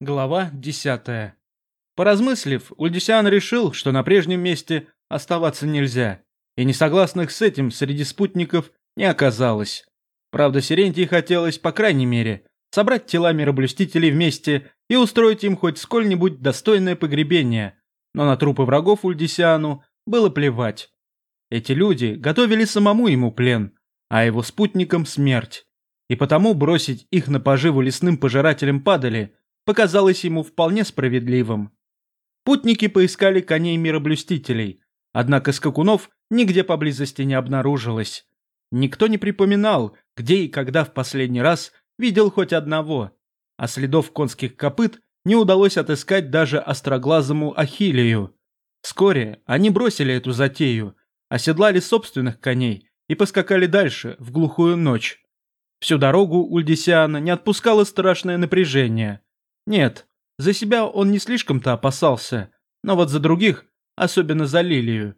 Глава 10. Поразмыслив, Ульдисиан решил, что на прежнем месте оставаться нельзя, и несогласных с этим среди спутников не оказалось. Правда, Сирентии хотелось, по крайней мере, собрать тела мироблюстителей вместе и устроить им хоть сколь-нибудь достойное погребение, но на трупы врагов Ульдисиану было плевать. Эти люди готовили самому ему плен, а его спутникам смерть. И потому бросить их на поживу лесным пожирателям падали показалось ему вполне справедливым. Путники поискали коней мироблюстителей, однако скакунов нигде поблизости не обнаружилось. Никто не припоминал, где и когда в последний раз видел хоть одного, а следов конских копыт не удалось отыскать даже остроглазому Ахиллею. Вскоре они бросили эту затею, оседлали собственных коней и поскакали дальше, в глухую ночь. Всю дорогу Ульдисиана не отпускало страшное напряжение. Нет, за себя он не слишком-то опасался, но вот за других, особенно за Лилию.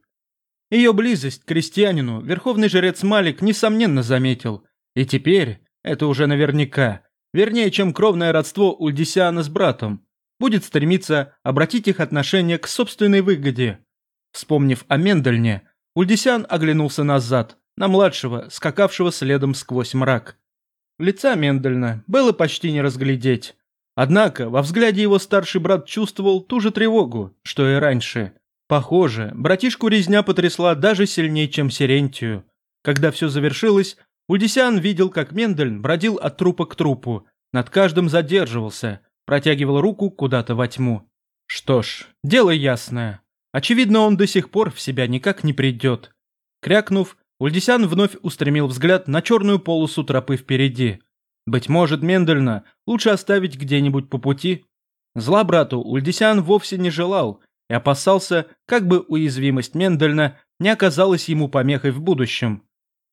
Ее близость к крестьянину верховный жрец Малик несомненно заметил, и теперь, это уже наверняка, вернее, чем кровное родство Ульдисиана с братом, будет стремиться обратить их отношения к собственной выгоде. Вспомнив о Мендельне, Ульдисян оглянулся назад, на младшего, скакавшего следом сквозь мрак. Лица Мендельна было почти не разглядеть. Однако во взгляде его старший брат чувствовал ту же тревогу, что и раньше. Похоже, братишку резня потрясла даже сильнее, чем Сирентию. Когда все завершилось, Ульдисян видел, как Мендельн бродил от трупа к трупу, над каждым задерживался, протягивал руку куда-то во тьму. Что ж, дело ясное. Очевидно, он до сих пор в себя никак не придет. Крякнув, Ульдисян вновь устремил взгляд на черную полосу тропы впереди. Быть может, Мендельна лучше оставить где-нибудь по пути? Зла брату Ульдисян вовсе не желал и опасался, как бы уязвимость Мендельна не оказалась ему помехой в будущем.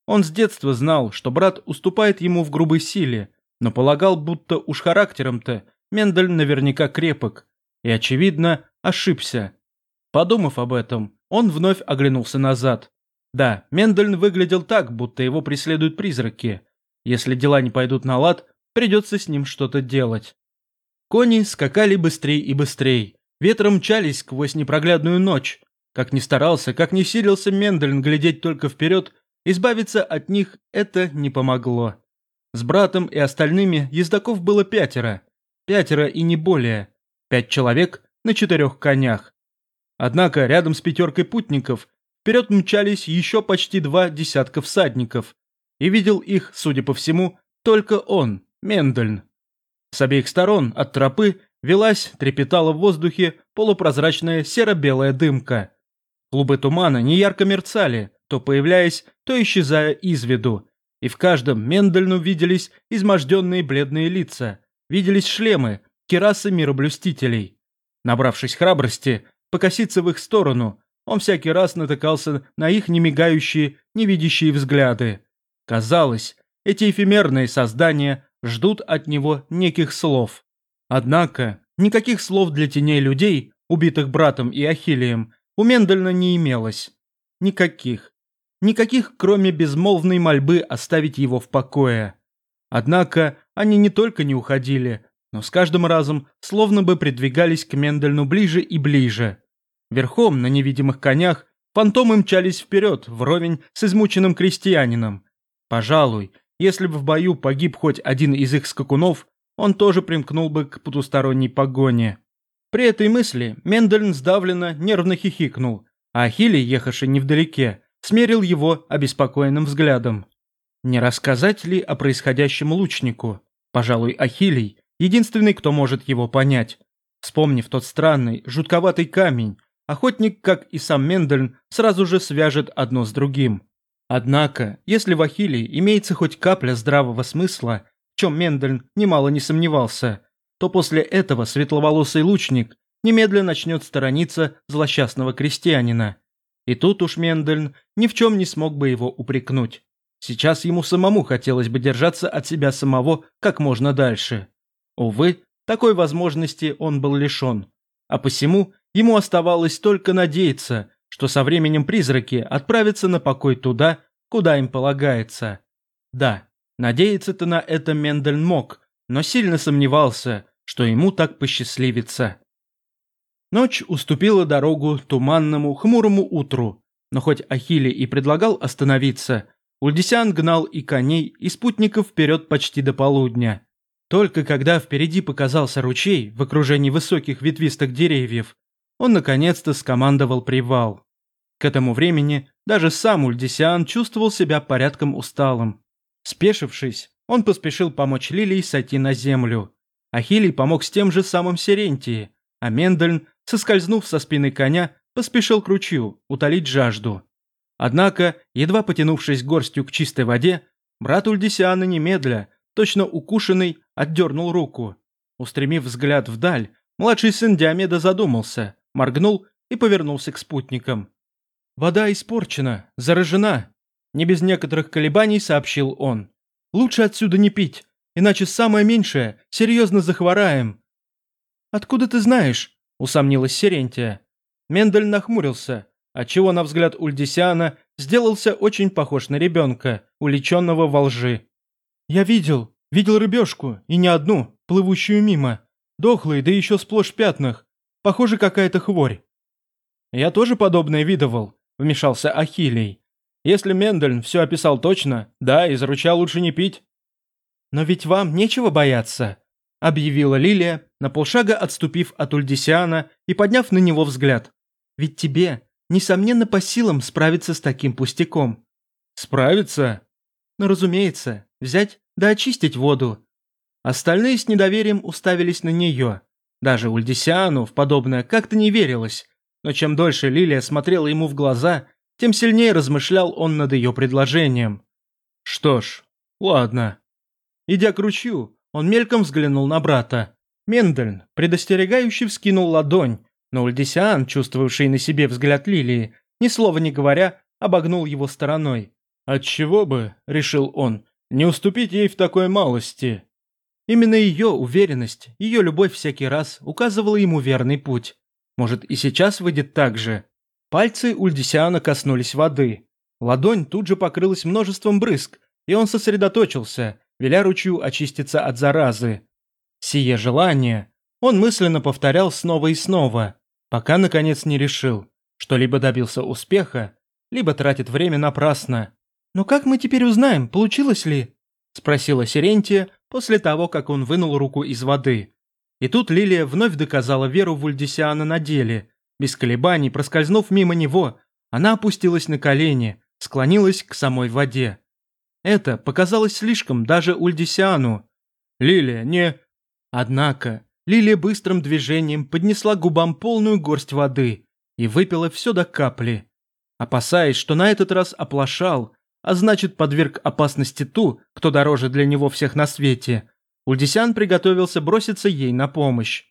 Он с детства знал, что брат уступает ему в грубой силе, но полагал, будто уж характером-то Мендель наверняка крепок, и, очевидно, ошибся. Подумав об этом, он вновь оглянулся назад. Да, Мендельн выглядел так, будто его преследуют призраки. Если дела не пойдут на лад, придется с ним что-то делать. Кони скакали быстрее и быстрее. Ветром мчались сквозь непроглядную ночь. Как ни старался, как ни силился Мендельн глядеть только вперед, избавиться от них это не помогло. С братом и остальными ездаков было пятеро. Пятеро и не более. Пять человек на четырех конях. Однако рядом с пятеркой путников вперед мчались еще почти два десятка всадников, и видел их, судя по всему, только он, Мендельн. С обеих сторон от тропы велась, трепетала в воздухе полупрозрачная серо-белая дымка. Клубы тумана неярко мерцали, то появляясь, то исчезая из виду, и в каждом Мендельну виделись изможденные бледные лица, виделись шлемы, керасы мироблюстителей. Набравшись храбрости, покоситься в их сторону, он всякий раз натыкался на их немигающие, невидящие взгляды. Казалось, эти эфемерные создания ждут от него неких слов. Однако, никаких слов для теней людей, убитых братом и Ахиллеем, у Мендельна не имелось. Никаких. Никаких, кроме безмолвной мольбы оставить его в покое. Однако, они не только не уходили, но с каждым разом словно бы придвигались к Мендельну ближе и ближе. Верхом на невидимых конях фантомы мчались вперед, вровень с измученным крестьянином. Пожалуй, если бы в бою погиб хоть один из их скакунов, он тоже примкнул бы к потусторонней погоне. При этой мысли Мендельн сдавленно, нервно хихикнул, а Ахилий, ехавший невдалеке, смерил его обеспокоенным взглядом. Не рассказать ли о происходящем лучнику? Пожалуй, Ахилий – единственный, кто может его понять. Вспомнив тот странный, жутковатый камень, охотник, как и сам Мендельн, сразу же свяжет одно с другим. Однако, если в Ахилле имеется хоть капля здравого смысла, в чем Мендельн немало не сомневался, то после этого светловолосый лучник немедленно начнет сторониться злосчастного крестьянина. И тут уж Мендельн ни в чем не смог бы его упрекнуть. Сейчас ему самому хотелось бы держаться от себя самого как можно дальше. Увы, такой возможности он был лишен. А посему Ему оставалось только надеяться, что со временем призраки отправятся на покой туда, куда им полагается. Да, надеяться-то на это Мендель мог, но сильно сомневался, что ему так посчастливится. Ночь уступила дорогу туманному, хмурому утру, но хоть Ахилли и предлагал остановиться, Ульдисян гнал и коней, и спутников вперед почти до полудня. Только когда впереди показался ручей в окружении высоких ветвистых деревьев, он наконец-то скомандовал привал. К этому времени даже сам Ульдисиан чувствовал себя порядком усталым. Спешившись, он поспешил помочь Лилии сойти на землю. Ахилий помог с тем же самым Сирентии, а Мендельн, соскользнув со спины коня, поспешил к ручью утолить жажду. Однако, едва потянувшись горстью к чистой воде, брат Ульдисиана немедля, точно укушенный, отдернул руку. Устремив взгляд вдаль, младший сын Диомеда задумался, моргнул и повернулся к спутникам. «Вода испорчена, заражена», – не без некоторых колебаний сообщил он. «Лучше отсюда не пить, иначе самое меньшее, серьезно захвораем». «Откуда ты знаешь?» – усомнилась Серентия. Мендель нахмурился, отчего, на взгляд Ульдисиана, сделался очень похож на ребенка, уличенного во лжи. «Я видел, видел рыбешку, и не одну, плывущую мимо. Дохлые, да еще сплошь в пятнах. Похоже, какая-то хворь». «Я тоже подобное видывал», – вмешался Ахилий. «Если Мендельн все описал точно, да, из ручья лучше не пить». «Но ведь вам нечего бояться», – объявила Лилия, на полшага отступив от Ульдисиана и подняв на него взгляд. «Ведь тебе, несомненно, по силам справиться с таким пустяком». «Справиться?» «Ну, разумеется, взять да очистить воду». Остальные с недоверием уставились на нее. Даже Ульдисиану в подобное как-то не верилось, но чем дольше Лилия смотрела ему в глаза, тем сильнее размышлял он над ее предложением. Что ж, ладно. Идя к ручью, он мельком взглянул на брата. Мендельн, предостерегающий, вскинул ладонь, но Ульдисиан, чувствовавший на себе взгляд Лилии, ни слова не говоря, обогнул его стороной. «Отчего бы, — решил он, — не уступить ей в такой малости?» Именно ее уверенность, ее любовь всякий раз указывала ему верный путь. Может, и сейчас выйдет так же. Пальцы Ульдисиана коснулись воды. Ладонь тут же покрылась множеством брызг, и он сосредоточился, веля ручью очиститься от заразы. Сие желание он мысленно повторял снова и снова, пока наконец не решил, что либо добился успеха, либо тратит время напрасно. «Но как мы теперь узнаем, получилось ли?» – спросила Сирентия после того, как он вынул руку из воды. И тут Лилия вновь доказала веру в Ульдисиана на деле. Без колебаний, проскользнув мимо него, она опустилась на колени, склонилась к самой воде. Это показалось слишком даже Ульдисиану. «Лилия, не...» Однако Лилия быстрым движением поднесла губам полную горсть воды и выпила все до капли. Опасаясь, что на этот раз оплошал, а значит подверг опасности ту, кто дороже для него всех на свете, Ульдисян приготовился броситься ей на помощь.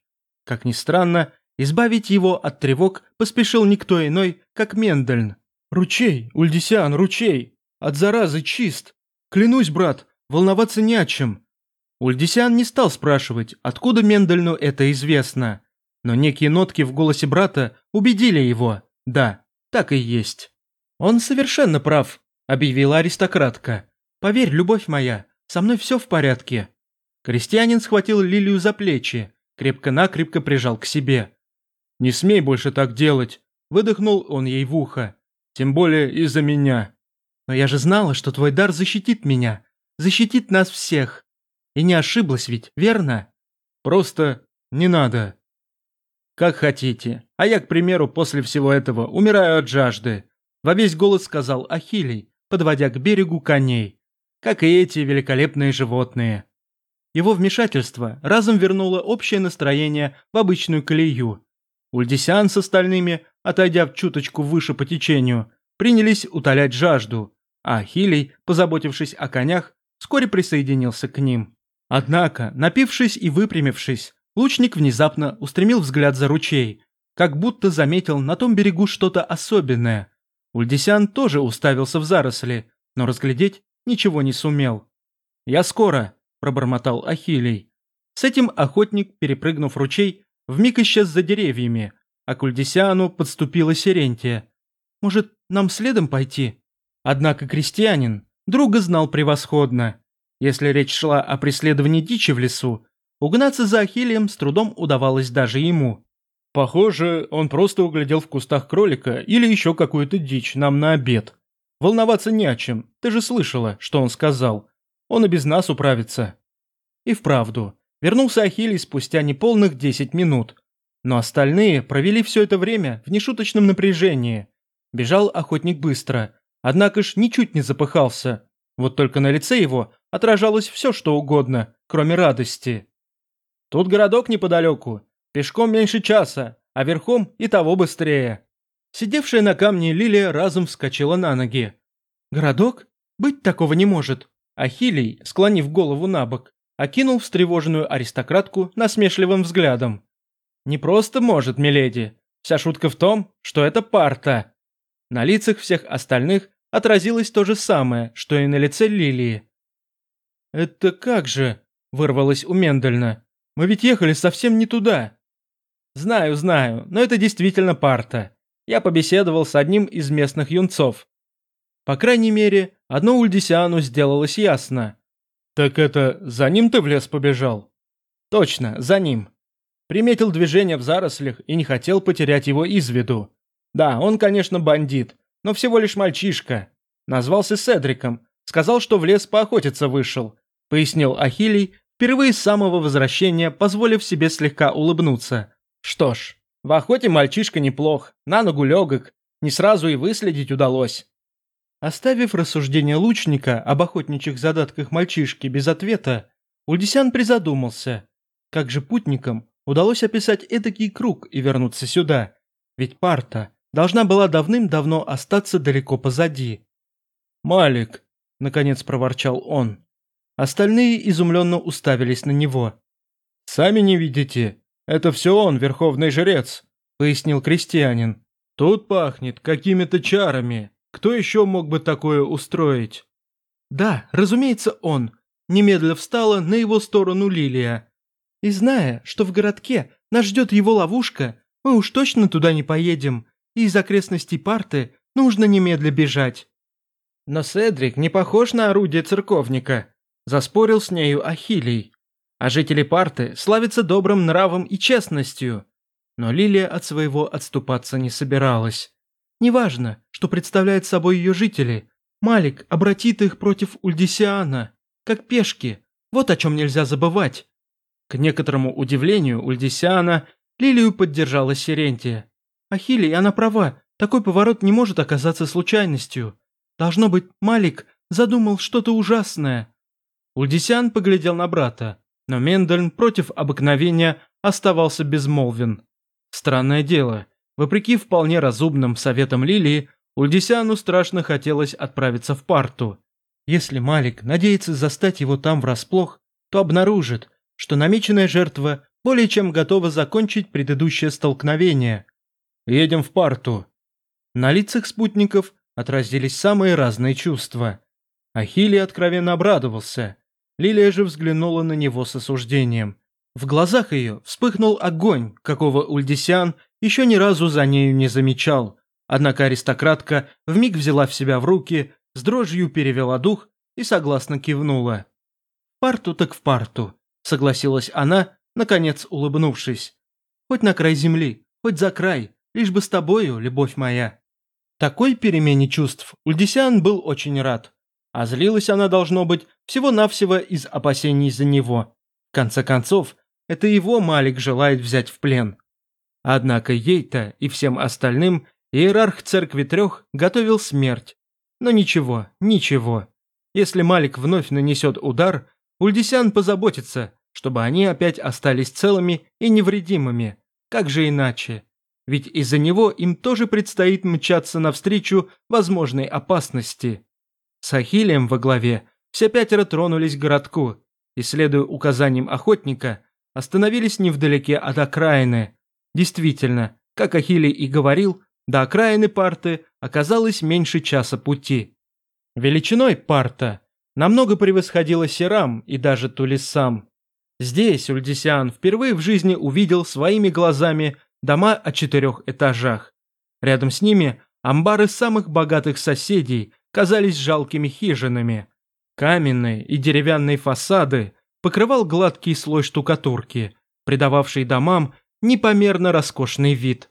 Как ни странно, избавить его от тревог поспешил никто иной, как Мендельн. «Ручей, Ульдисян, ручей! От заразы чист! Клянусь, брат, волноваться не о чем!» Ульдисян не стал спрашивать, откуда Мендельну это известно. Но некие нотки в голосе брата убедили его. Да, так и есть. «Он совершенно прав», – объявила аристократка. «Поверь, любовь моя, со мной все в порядке. Крестьянин схватил Лилию за плечи, крепко-накрепко прижал к себе. «Не смей больше так делать!» – выдохнул он ей в ухо. «Тем более из-за меня». «Но я же знала, что твой дар защитит меня, защитит нас всех. И не ошиблась ведь, верно?» «Просто не надо». «Как хотите. А я, к примеру, после всего этого умираю от жажды», – во весь голос сказал Ахилий, подводя к берегу коней, как и эти великолепные животные. Его вмешательство разом вернуло общее настроение в обычную колею. Ульдисян с остальными, отойдя в чуточку выше по течению, принялись утолять жажду, а Ахилий, позаботившись о конях, вскоре присоединился к ним. Однако, напившись и выпрямившись, лучник внезапно устремил взгляд за ручей, как будто заметил на том берегу что-то особенное. Ульдисян тоже уставился в заросли, но разглядеть ничего не сумел. «Я скоро», пробормотал Ахилий. С этим охотник, перепрыгнув ручей, вмиг исчез за деревьями, а к Ульдисиану подступила Серентия. «Может, нам следом пойти?» Однако крестьянин друга знал превосходно. Если речь шла о преследовании дичи в лесу, Угнаться за Ахиллием с трудом удавалось даже ему. Похоже, он просто углядел в кустах кролика или еще какую-то дичь нам на обед. Волноваться не о чем, ты же слышала, что он сказал. Он и без нас управится. И вправду, вернулся Ахилий спустя неполных 10 минут. Но остальные провели все это время в нешуточном напряжении. Бежал охотник быстро, однако ж ничуть не запыхался. Вот только на лице его отражалось все, что угодно, кроме радости. Тут городок неподалеку, пешком меньше часа, а верхом и того быстрее. Сидевшая на камне Лилия разом вскочила на ноги. «Городок? Быть такого не может!» Ахилий, склонив голову на бок, окинул встревоженную аристократку насмешливым взглядом. «Не просто может, миледи. Вся шутка в том, что это парта». На лицах всех остальных отразилось то же самое, что и на лице Лилии. «Это как же?» – вырвалось у Мендельна. «Мы ведь ехали совсем не туда». «Знаю, знаю, но это действительно парта. Я побеседовал с одним из местных юнцов. По крайней мере, одно Ульдисиану сделалось ясно. «Так это за ним ты в лес побежал?» «Точно, за ним. Приметил движение в зарослях и не хотел потерять его из виду. Да, он, конечно, бандит, но всего лишь мальчишка. Назвался Седриком, сказал, что в лес поохотиться вышел», пояснил Ахилий, впервые с самого возвращения позволив себе слегка улыбнуться. «Что ж, в охоте мальчишка неплох, на ногу легок, не сразу и выследить удалось». Оставив рассуждение лучника об охотничьих задатках мальчишки без ответа, Ульдисян призадумался, как же путникам удалось описать эдакий круг и вернуться сюда, ведь парта должна была давным-давно остаться далеко позади. «Малик», — наконец проворчал он. Остальные изумленно уставились на него. «Сами не видите, это все он, верховный жрец», — пояснил крестьянин. «Тут пахнет какими-то чарами». Кто еще мог бы такое устроить? Да, разумеется, он. Немедля встала на его сторону Лилия. И зная, что в городке нас ждет его ловушка, мы уж точно туда не поедем, и из окрестностей парты нужно немедля бежать. Но Седрик не похож на орудие церковника, заспорил с нею Ахилий. А жители парты славятся добрым нравом и честностью. Но Лилия от своего отступаться не собиралась. Неважно, что представляют собой ее жители. Малик обратит их против Ульдисиана, как пешки. Вот о чем нельзя забывать. К некоторому удивлению Ульдисиана Лилию поддержала Сирентия. Ахилий, она права, такой поворот не может оказаться случайностью. Должно быть, Малик задумал что-то ужасное. Ульдисиан поглядел на брата, но Мендельн против обыкновения оставался безмолвен. Странное дело, Вопреки вполне разумным советам Лилии, Ульдисяну страшно хотелось отправиться в парту. Если Малик надеется застать его там врасплох, то обнаружит, что намеченная жертва более чем готова закончить предыдущее столкновение. «Едем в парту». На лицах спутников отразились самые разные чувства. Ахилий откровенно обрадовался. Лилия же взглянула на него с осуждением. В глазах ее вспыхнул огонь, какого Ульдисян еще ни разу за нею не замечал. Однако аристократка вмиг взяла в себя в руки, с дрожью перевела дух и согласно кивнула. «В парту так в парту», — согласилась она, наконец улыбнувшись. «Хоть на край земли, хоть за край, лишь бы с тобою, любовь моя». Такой перемене чувств Ульдисян был очень рад. А злилась она, должно быть, всего-навсего из опасений за него. В конце концов, это его Малик желает взять в плен. Однако ей-то и всем остальным иерарх церкви трех готовил смерть. Но ничего, ничего. Если Малик вновь нанесет удар, Ульдисян позаботится, чтобы они опять остались целыми и невредимыми. Как же иначе? Ведь из-за него им тоже предстоит мчаться навстречу возможной опасности. С Ахиллием во главе все пятеро тронулись к городку и, следуя указаниям охотника, остановились невдалеке от окраины, Действительно, как Ахилий и говорил, до окраины парты оказалось меньше часа пути. Величиной парта намного превосходила Серам и даже Тулисам. Здесь Ульдисиан впервые в жизни увидел своими глазами дома о четырех этажах. Рядом с ними амбары самых богатых соседей казались жалкими хижинами. Каменные и деревянные фасады покрывал гладкий слой штукатурки, придававший домам непомерно роскошный вид.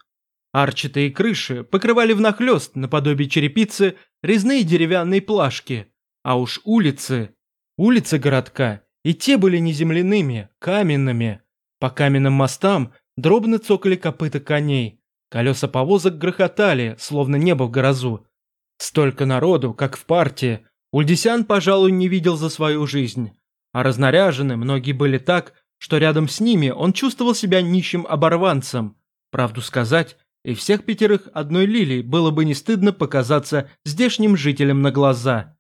Арчатые крыши покрывали внахлёст, наподобие черепицы, резные деревянные плашки, а уж улицы... Улицы городка и те были не земляными, каменными. По каменным мостам дробно цокали копыта коней, колеса повозок грохотали, словно небо в грозу. Столько народу, как в партии, Ульдисян, пожалуй, не видел за свою жизнь. А разнаряжены многие были так, что рядом с ними он чувствовал себя нищим оборванцем. Правду сказать, и всех пятерых одной лилии было бы не стыдно показаться здешним жителям на глаза.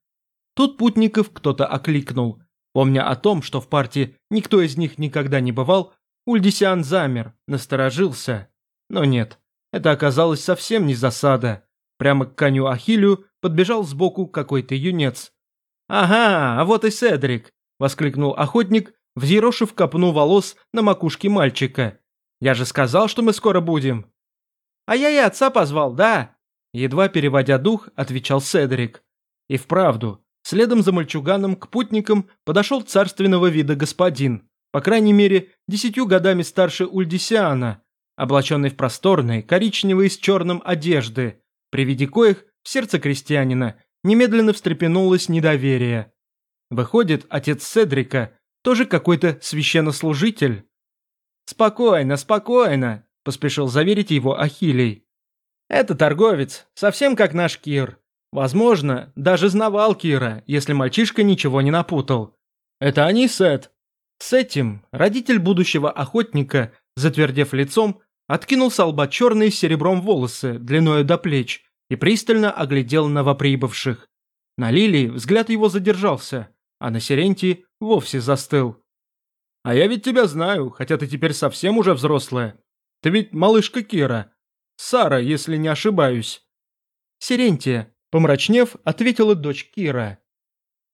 Тут путников кто-то окликнул. Помня о том, что в партии никто из них никогда не бывал, Ульдисян замер, насторожился. Но нет, это оказалось совсем не засада. Прямо к коню Ахилю подбежал сбоку какой-то юнец. «Ага, а вот и Седрик!» – воскликнул охотник, взъерошив копну волос на макушке мальчика. «Я же сказал, что мы скоро будем!» «А я и отца позвал, да?» Едва переводя дух, отвечал Седрик. И вправду, следом за мальчуганом к путникам подошел царственного вида господин, по крайней мере, десятью годами старше Ульдисиана, облаченный в просторные, коричневые с черным одежды, при виде коих в сердце крестьянина немедленно встрепенулось недоверие. Выходит, отец Седрика тоже какой-то священнослужитель. «Спокойно, спокойно», – поспешил заверить его Ахилий. «Это торговец, совсем как наш Кир. Возможно, даже знавал Кира, если мальчишка ничего не напутал. Это они, Сет?» С этим родитель будущего охотника, затвердев лицом, откинул с лба черные с серебром волосы длиною до плеч и пристально оглядел новоприбывших. На Лилии взгляд его задержался, а на Сиренти вовсе застыл. «А я ведь тебя знаю, хотя ты теперь совсем уже взрослая. Ты ведь малышка Кира. Сара, если не ошибаюсь». «Сирентия», помрачнев, ответила дочь Кира.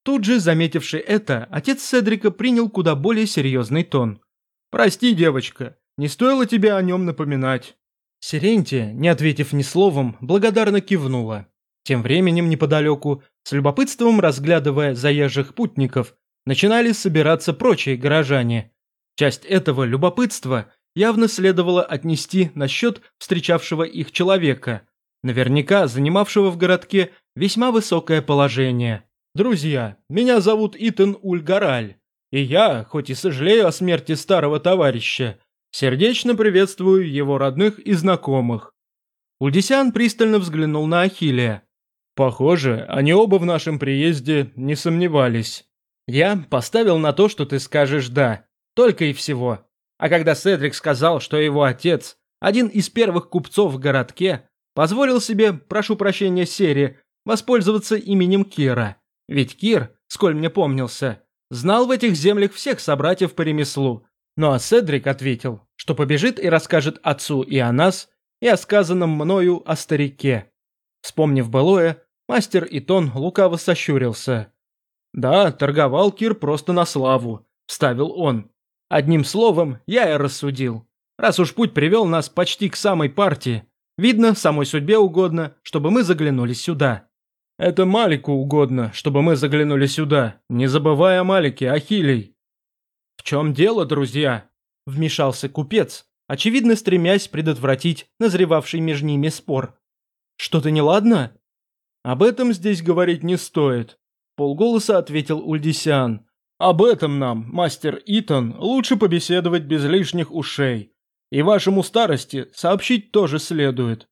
Тут же, заметивший это, отец Седрика принял куда более серьезный тон. «Прости, девочка, не стоило тебе о нем напоминать». Сирентия, не ответив ни словом, благодарно кивнула. Тем временем неподалеку, с любопытством разглядывая заезжих путников, начинали собираться прочие горожане. Часть этого любопытства явно следовало отнести на счет встречавшего их человека, наверняка занимавшего в городке весьма высокое положение. «Друзья, меня зовут Итан Ульгараль, и я, хоть и сожалею о смерти старого товарища, Сердечно приветствую его родных и знакомых. Ульдисян пристально взглянул на Ахиллия. Похоже, они оба в нашем приезде не сомневались. Я поставил на то, что ты скажешь «да», только и всего. А когда Седрик сказал, что его отец, один из первых купцов в городке, позволил себе, прошу прощения, Серии, воспользоваться именем Кира. Ведь Кир, сколь мне помнился, знал в этих землях всех собратьев по ремеслу, ну а Седрик ответил, что побежит и расскажет отцу и о нас, и о сказанном мною о старике. Вспомнив былое, мастер Итон лукаво сощурился. «Да, торговал Кир просто на славу», – вставил он. «Одним словом, я и рассудил. Раз уж путь привел нас почти к самой партии, видно, самой судьбе угодно, чтобы мы заглянули сюда». «Это Малику угодно, чтобы мы заглянули сюда, не забывая о Малике, Ахилей», «В чем дело, друзья?» – вмешался купец, очевидно стремясь предотвратить назревавший между ними спор. «Что-то неладно?» «Об этом здесь говорить не стоит», – полголоса ответил Ульдисиан. «Об этом нам, мастер Итан, лучше побеседовать без лишних ушей. И вашему старости сообщить тоже следует.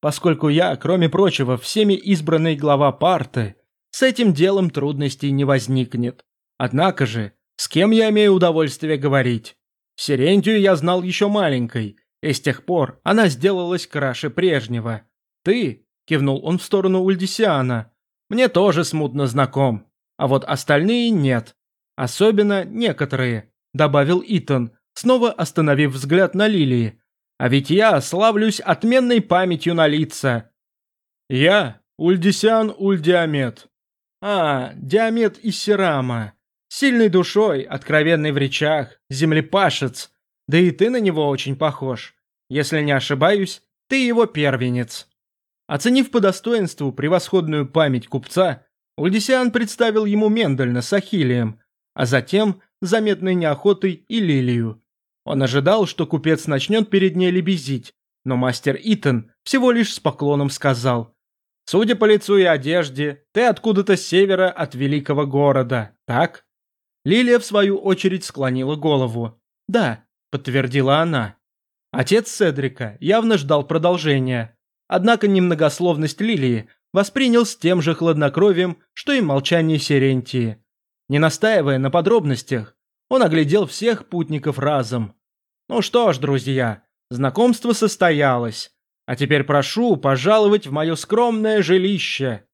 Поскольку я, кроме прочего, всеми избранный глава парты, с этим делом трудностей не возникнет. Однако же, с кем я имею удовольствие говорить? Сирентию я знал еще маленькой, и с тех пор она сделалась краше прежнего. Ты, кивнул он в сторону Ульдисиана, мне тоже смутно знаком, а вот остальные нет. Особенно некоторые, добавил Итан, снова остановив взгляд на Лилии. А ведь я славлюсь отменной памятью на лица. Я Ульдисиан Ульдиамет. А, Диамет из Сирама. Сильной душой, откровенный в речах, землепашец. Да и ты на него очень похож. Если не ошибаюсь, ты его первенец. Оценив по достоинству превосходную память купца, Ульдисиан представил ему Мендельна с Ахиллием, а затем заметной неохотой и Лилию. Он ожидал, что купец начнет перед ней лебезить, но мастер Итан всего лишь с поклоном сказал. «Судя по лицу и одежде, ты откуда-то с севера от великого города, так?» Лилия, в свою очередь, склонила голову. «Да», — подтвердила она. Отец Седрика явно ждал продолжения, однако немногословность Лилии воспринял с тем же хладнокровием, что и молчание Серентии. Не настаивая на подробностях, он оглядел всех путников разом. «Ну что ж, друзья, знакомство состоялось, а теперь прошу пожаловать в мое скромное жилище».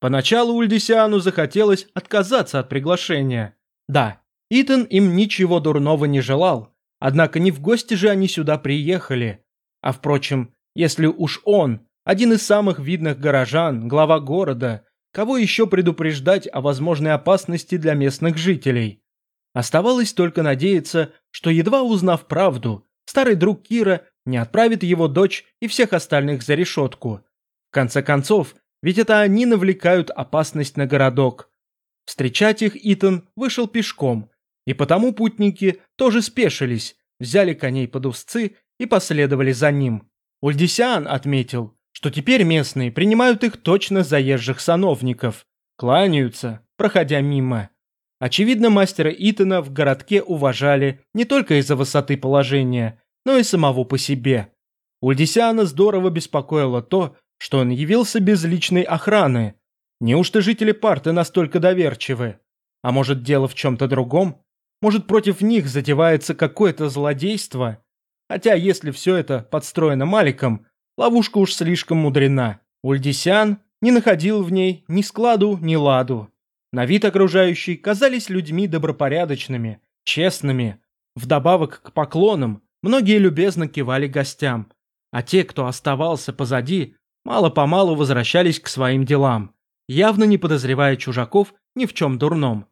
Поначалу Ульдисиану захотелось отказаться от приглашения. Да, Итан им ничего дурного не желал, однако не в гости же они сюда приехали. А впрочем, если уж он один из самых видных горожан, глава города. Кого еще предупреждать о возможной опасности для местных жителей? Оставалось только надеяться, что едва узнав правду, старый друг Кира не отправит его дочь и всех остальных за решетку. В конце концов, ведь это они навлекают опасность на городок. Встречать их Итан вышел пешком, и потому путники тоже спешились, взяли коней под узцы и последовали за ним. Ульдисиан отметил, что теперь местные принимают их точно заезжих сановников, кланяются, проходя мимо. Очевидно, мастера Итана в городке уважали не только из-за высоты положения, но и самого по себе. Ульдисиана здорово беспокоило то, что он явился без личной охраны. Неужто жители Парты настолько доверчивы? А может, дело в чем-то другом? Может, против них затевается какое-то злодейство? Хотя, если все это подстроено Маликом, Ловушка уж слишком мудрена. Ульдисян не находил в ней ни складу, ни ладу. На вид окружающие казались людьми добропорядочными, честными. Вдобавок к поклонам, многие любезно кивали гостям. А те, кто оставался позади, мало-помалу возвращались к своим делам, явно не подозревая чужаков ни в чем дурном.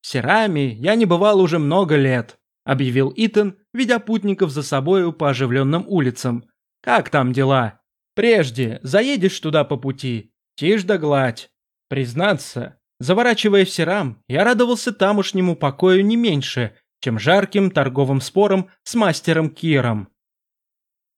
«В Серами я не бывал уже много лет», — объявил Итан, ведя путников за собою по оживленным улицам, как там дела? Прежде заедешь туда по пути, тишь да гладь. Признаться, заворачивая в Серам, я радовался тамошнему покою не меньше, чем жарким торговым спором с мастером Киром.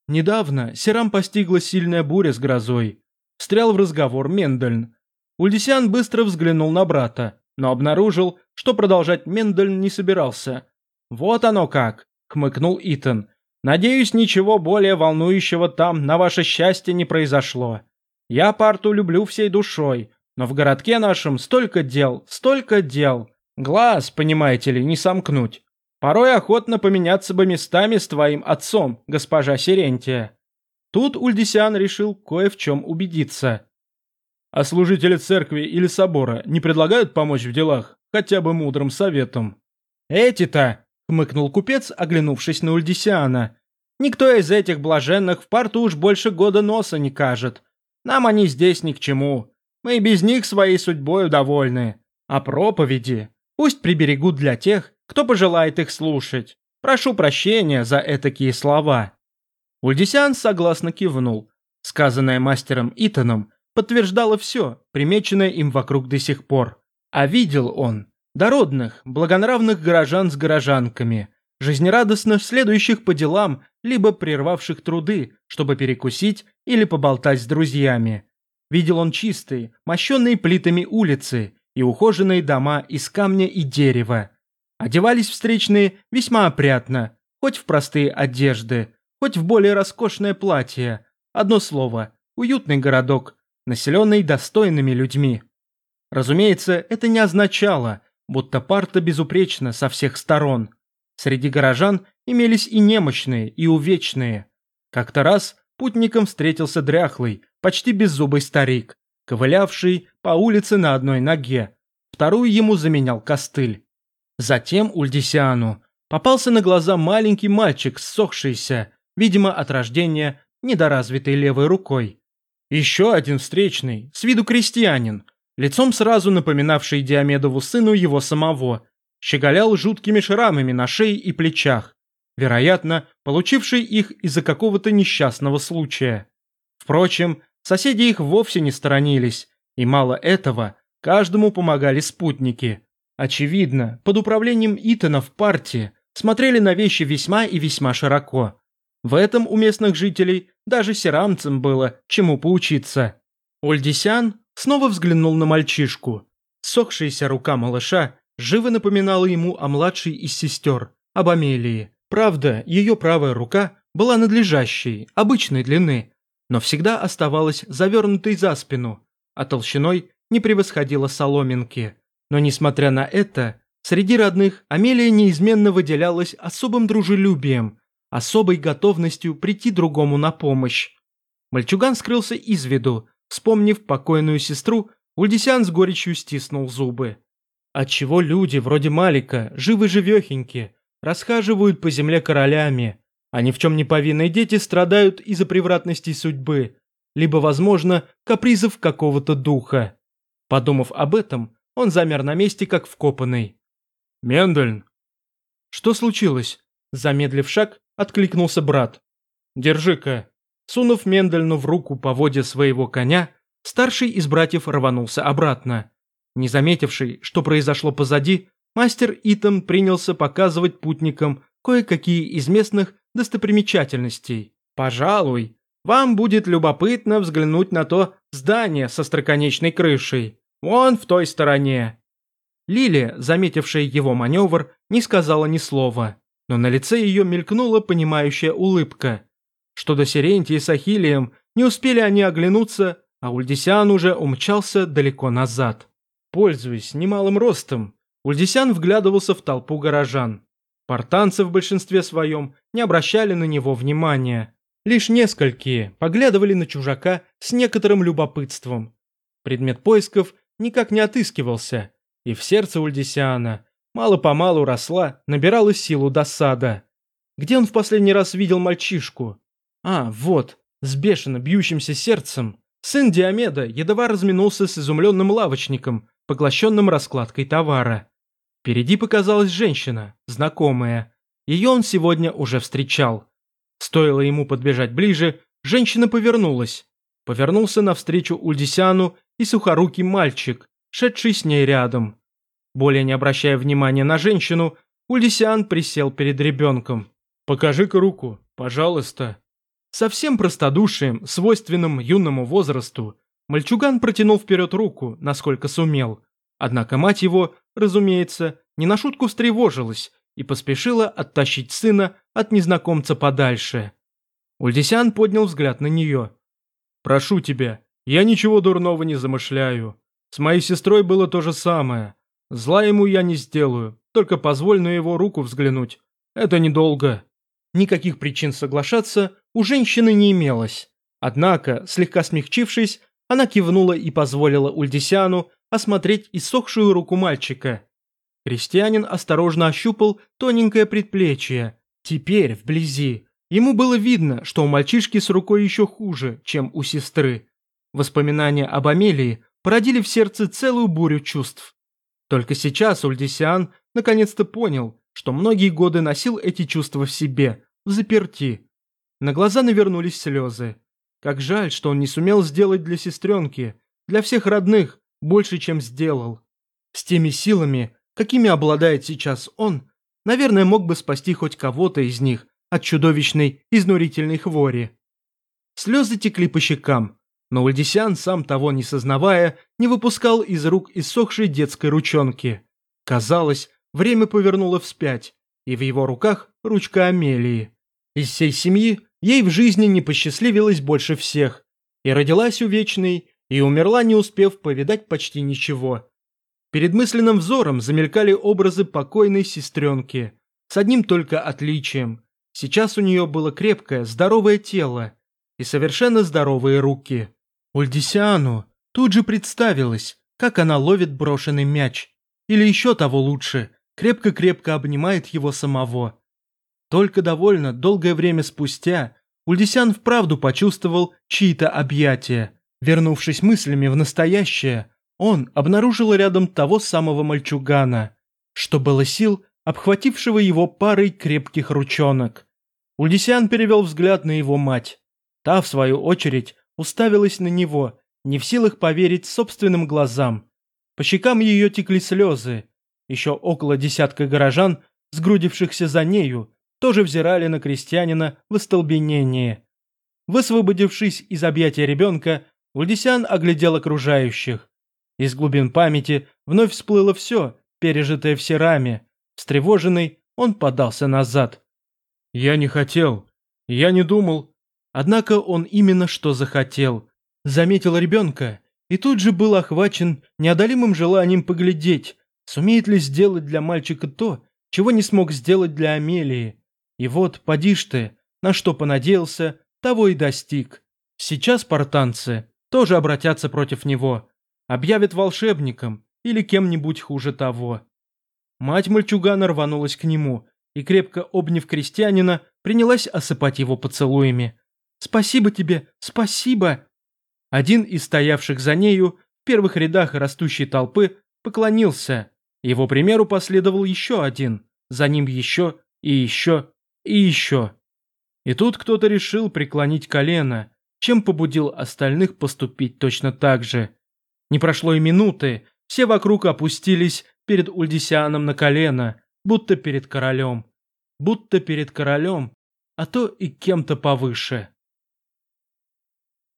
Недавно Серам постигла сильная буря с грозой. Встрял в разговор Мендельн. Ульдисян быстро взглянул на брата, но обнаружил, что продолжать Мендельн не собирался. «Вот оно как!» — хмыкнул Итан. Надеюсь, ничего более волнующего там на ваше счастье не произошло. Я парту люблю всей душой, но в городке нашем столько дел, столько дел. Глаз, понимаете ли, не сомкнуть. Порой охотно поменяться бы местами с твоим отцом, госпожа Сирентия. Тут Ульдисиан решил кое в чем убедиться. А служители церкви или собора не предлагают помочь в делах, хотя бы мудрым советом? Эти-то, хмыкнул купец, оглянувшись на Ульдисиана. «Никто из этих блаженных в порту уж больше года носа не кажет. Нам они здесь ни к чему. Мы и без них своей судьбой довольны. А проповеди пусть приберегут для тех, кто пожелает их слушать. Прошу прощения за этакие слова». Ульдисиан согласно кивнул. Сказанное мастером Итаном подтверждало все, примеченное им вокруг до сих пор. А видел он Дородных, благонравных горожан с горожанками, жизнерадостно следующих по делам, либо прервавших труды, чтобы перекусить или поболтать с друзьями. Видел он чистые, мощенные плитами улицы и ухоженные дома из камня и дерева. Одевались встречные весьма опрятно, хоть в простые одежды, хоть в более роскошное платье. Одно слово – уютный городок, населенный достойными людьми. Разумеется, это не означало, будто парта безупречна со всех сторон. Среди горожан имелись и немощные, и увечные. Как-то раз путникам встретился дряхлый, почти беззубый старик, ковылявший по улице на одной ноге. Вторую ему заменял костыль. Затем Ульдисиану попался на глаза маленький мальчик, ссохшийся, видимо, от рождения недоразвитой левой рукой. Еще один встречный, с виду крестьянин, лицом сразу напоминавший Диамедову сыну его самого, щеголял жуткими шрамами на шее и плечах, вероятно, получивший их из-за какого-то несчастного случая. Впрочем, соседи их вовсе не сторонились, и мало этого, каждому помогали спутники. очевидно, под управлением Итана в партии, смотрели на вещи весьма и весьма широко. В этом у местных жителей даже серамцам было чему поучиться. Ольдисян снова взглянул на мальчишку. Сохшаяся рука малыша живо напоминала ему о младшей из сестер, об Амелии. Правда, ее правая рука была надлежащей, обычной длины, но всегда оставалась завернутой за спину, а толщиной не превосходила соломинки. Но несмотря на это, среди родных Амелия неизменно выделялась особым дружелюбием, особой готовностью прийти другому на помощь. Мальчуган скрылся из виду, вспомнив покойную сестру, Ульдисян с горечью стиснул зубы. Отчего люди вроде Малика, живы-живехеньки, расхаживают по земле королями, а ни в чем не повинные дети страдают из-за превратностей судьбы, либо, возможно, капризов какого-то духа. Подумав об этом, он замер на месте, как вкопанный. «Мендельн!» «Что случилось?» Замедлив шаг, откликнулся брат. «Держи-ка». Сунув Мендельну в руку по воде своего коня, старший из братьев рванулся обратно. Не заметивший, что произошло позади, мастер Итан принялся показывать путникам кое-какие из местных достопримечательностей. «Пожалуй, вам будет любопытно взглянуть на то здание со строконечной крышей. Вон в той стороне». Лилия, заметившая его маневр, не сказала ни слова, но на лице ее мелькнула понимающая улыбка. Что до Сирентии с Ахиллием, не успели они оглянуться, а Ульдисян уже умчался далеко назад. Пользуясь немалым ростом, Ульдисян вглядывался в толпу горожан. Портанцы в большинстве своем не обращали на него внимания. Лишь несколькие поглядывали на чужака с некоторым любопытством. Предмет поисков никак не отыскивался, и в сердце Ульдисиана мало-помалу росла, набирала силу досада. Где он в последний раз видел мальчишку? А, вот, с бешено бьющимся сердцем. Сын Диомеда едва разминулся с изумленным лавочником, поглощенным раскладкой товара. Впереди показалась женщина, знакомая. Ее он сегодня уже встречал. Стоило ему подбежать ближе, женщина повернулась. Повернулся навстречу Ульдисяну и сухорукий мальчик, шедший с ней рядом. Более не обращая внимания на женщину, Ульдисян присел перед ребенком. «Покажи-ка руку, пожалуйста». Совсем простодушием, свойственным юному возрасту, мальчуган протянул вперед руку, насколько сумел. Однако мать его, разумеется, не на шутку встревожилась и поспешила оттащить сына от незнакомца подальше. Ульдисян поднял взгляд на нее. «Прошу тебя, я ничего дурного не замышляю. С моей сестрой было то же самое. Зла ему я не сделаю, только позволь на его руку взглянуть. Это недолго». Никаких причин соглашаться у женщины не имелось. Однако, слегка смягчившись, она кивнула и позволила Ульдисяну осмотреть иссохшую руку мальчика. Крестьянин осторожно ощупал тоненькое предплечье. Теперь, вблизи, ему было видно, что у мальчишки с рукой еще хуже, чем у сестры. Воспоминания об Амелии породили в сердце целую бурю чувств. Только сейчас Ульдисиан наконец-то понял, что многие годы носил эти чувства в себе, в заперти. На глаза навернулись слезы. Как жаль, что он не сумел сделать для сестренки, для всех родных, больше, чем сделал. С теми силами, какими обладает сейчас он, наверное, мог бы спасти хоть кого-то из них от чудовищной, изнурительной хвори. Слезы текли по щекам, но Ульдисян, сам того не сознавая, не выпускал из рук иссохшей детской ручонки. Казалось, время повернуло вспять, и в его руках ручка Амелии. Из всей семьи ей в жизни не посчастливилось больше всех. И родилась увечной, и умерла, не успев повидать почти ничего. Перед мысленным взором замелькали образы покойной сестренки. С одним только отличием. Сейчас у нее было крепкое, здоровое тело и совершенно здоровые руки. Ульдисиану тут же представилось, как она ловит брошенный мяч. Или еще того лучше, крепко-крепко обнимает его самого. Только довольно долгое время спустя Ульдисян вправду почувствовал чьи-то объятия. Вернувшись мыслями в настоящее, он обнаружил рядом того самого мальчугана, что было сил, обхватившего его парой крепких ручонок. Ульдисян перевел взгляд на его мать. Та, в свою очередь, уставилась на него, не в силах поверить собственным глазам. По щекам ее текли слезы, еще около десятка горожан, сгрудившихся за нею, тоже взирали на крестьянина в остолбенении. Высвободившись из объятия ребенка, Ульдисян оглядел окружающих. Из глубин памяти вновь всплыло все, пережитое в Сераме. Встревоженный, он подался назад. «Я не хотел. Я не думал». Однако он именно что захотел. Заметил ребенка и тут же был охвачен неодолимым желанием поглядеть, сумеет ли сделать для мальчика то, чего не смог сделать для Амелии. И вот, поди ж ты, на что понадеялся, того и достиг. Сейчас спартанцы тоже обратятся против него, объявят волшебником или кем-нибудь хуже того. Мать мальчугана рванулась к нему и, крепко обняв крестьянина, принялась осыпать его поцелуями. «Спасибо тебе, спасибо!» Один из стоявших за нею, в первых рядах растущей толпы, поклонился. Его примеру последовал еще один, за ним еще и еще и еще. И тут кто-то решил преклонить колено, чем побудил остальных поступить точно так же. Не прошло и минуты, все вокруг опустились перед Ульдисианом на колено, будто перед королем. Будто перед королем, а то и кем-то повыше.